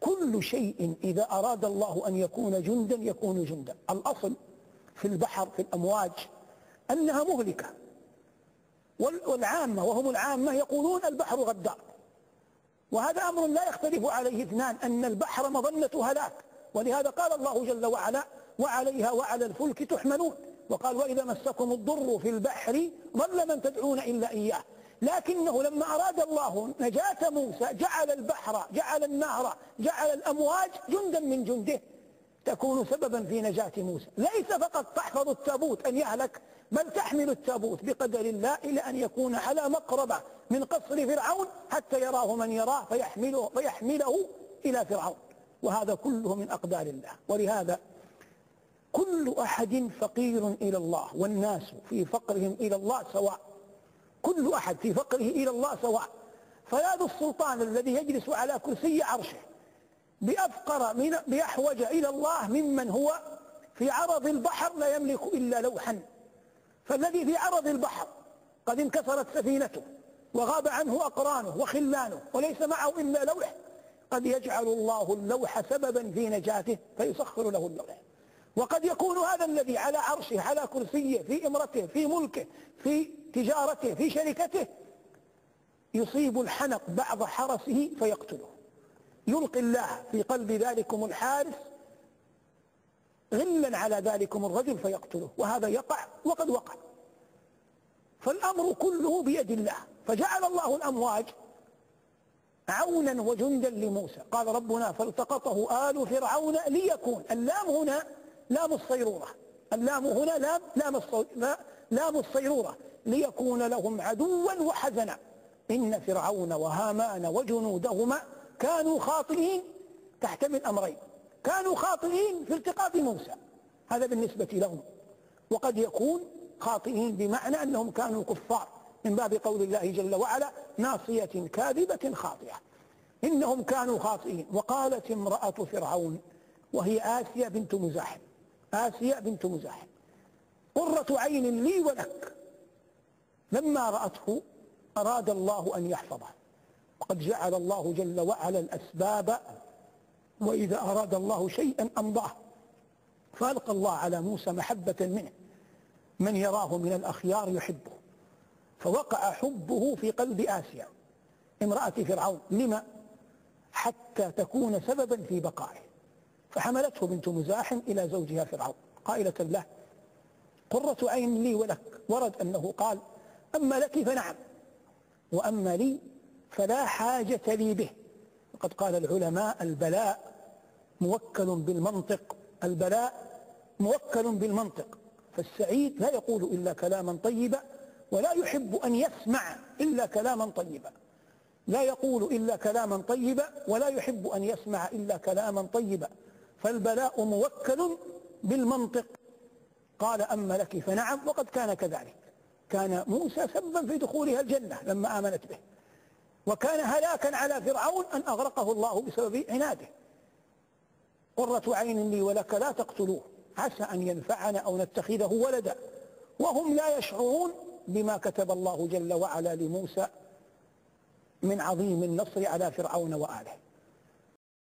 كل شيء إذا أراد الله أن يكون جندا يكون جندا. الأصل في البحر في الأمواج أنها مهلكة. والعامة وهم العامة يقولون البحر غدار. وهذا أمر لا يختلف عليه اثنان أن البحر مظنة هلاك. ولهذا قال الله جل وعلا وعليها وعلى الفلك تحملون وقال وإذا مسكم الضر في البحر ضل من تدعون إلا إياه لكنه لما أراد الله نجاة موسى جعل البحر جعل النهر جعل الأمواج جندا من جنده تكون سببا في نجاة موسى. ليس فقط تحفظ التابوت أن يهلك بل تحمل التابوت بقدر الله إلى أن يكون على مقربة من قصر فرعون حتى يراه من يراه فيحمله, فيحمله إلى فرعون. وهذا كله من أقدار الله. ولهذا كل أحد فقير إلى الله والناس في فقرهم إلى الله سواء كل أحد في فقره إلى الله سواء. فلا ذو السلطان الذي يجلس على كرسي عرشه. بأفقر من بأحوج إلى الله ممن هو في عرض البحر لا يملك إلا لوحا. فالذي في عرض البحر قد انكسرت سفينته وغاب عنه أقرانه وخلانه وليس معه إلا لوح قد يجعل الله اللوح سببا في نجاته فيسخر له اللوح. وقد يكون هذا الذي على عرشه على كرسيه في إمرته في ملكه في تجارته في شركته يصيب الحنق بعض حرسه فيقتله. يلقي الله في قلب ذلكم الحارس غلا على ذلكم الرجل فيقتله وهذا يقع وقد وقع. فالأمر كله بيد الله. فجعل الله الأمواج عونا وجندا لموسى. قال ربنا فالتقطه آل فرعون ليكون. اللام هنا لام الصيرورة. اللام هنا لام لام لام الصيرورة ليكون لهم عدوا وحزنا. إن فرعون وهامان وجنودهما كانوا خاطئين تحتمل أمرين. كانوا خاطئين في التقاط موسى. هذا بالنسبة لهم. وقد يكون خاطئين بمعنى أنهم كانوا كفار من باب قول الله جل وعلا ناصية كاذبة خاطئة. إنهم كانوا خاطئين. وقالت امرأة فرعون وهي آسيا بنت مزاحم. آسيا بنت مزاحم. قرة عين لي ولك. لما رأته أراد الله أن يحفظه. وقد جعل الله جل وعلا الأسباب وإذا أراد الله شيئا أمضاه. فألقى الله على موسى محبة منه. من يراه من الأخيار يحبه. فوقع حبه في قلب آسيا. امرأة فرعون لما؟ حتى تكون سببا في بقائه. فحملته بنت مزاحم إلى زوجها فرعون. قائلة له قرة عين لي ولك. ورد أنه قال أما لك فنعم. وأما لي فلا حاجة لي به. وقد قال العلماء البلاء موكل بالمنطق. البلاء موكل بالمنطق. فالسعيد لا يقول إلا كلاما طيبا ولا يحب أن يسمع إلا كلاما طيبا. لا يقول إلا كلاما طيبا ولا يحب أن يسمع إلا كلاما طيبا. فالبلاء موكل بالمنطق. قال أما لك فنعم وقد كان كذلك. كان موسى سببا في دخولها الجنة لما آمنت به. وكان هلاكا على فرعون أن أغرقه الله بسبب عناده. قرة عين لي ولك لا تقتلوه. عسى أن ينفعنا أو نتخذه ولدا. وهم لا يشعرون بما كتب الله جل وعلا لموسى من عظيم النصر على فرعون وآله.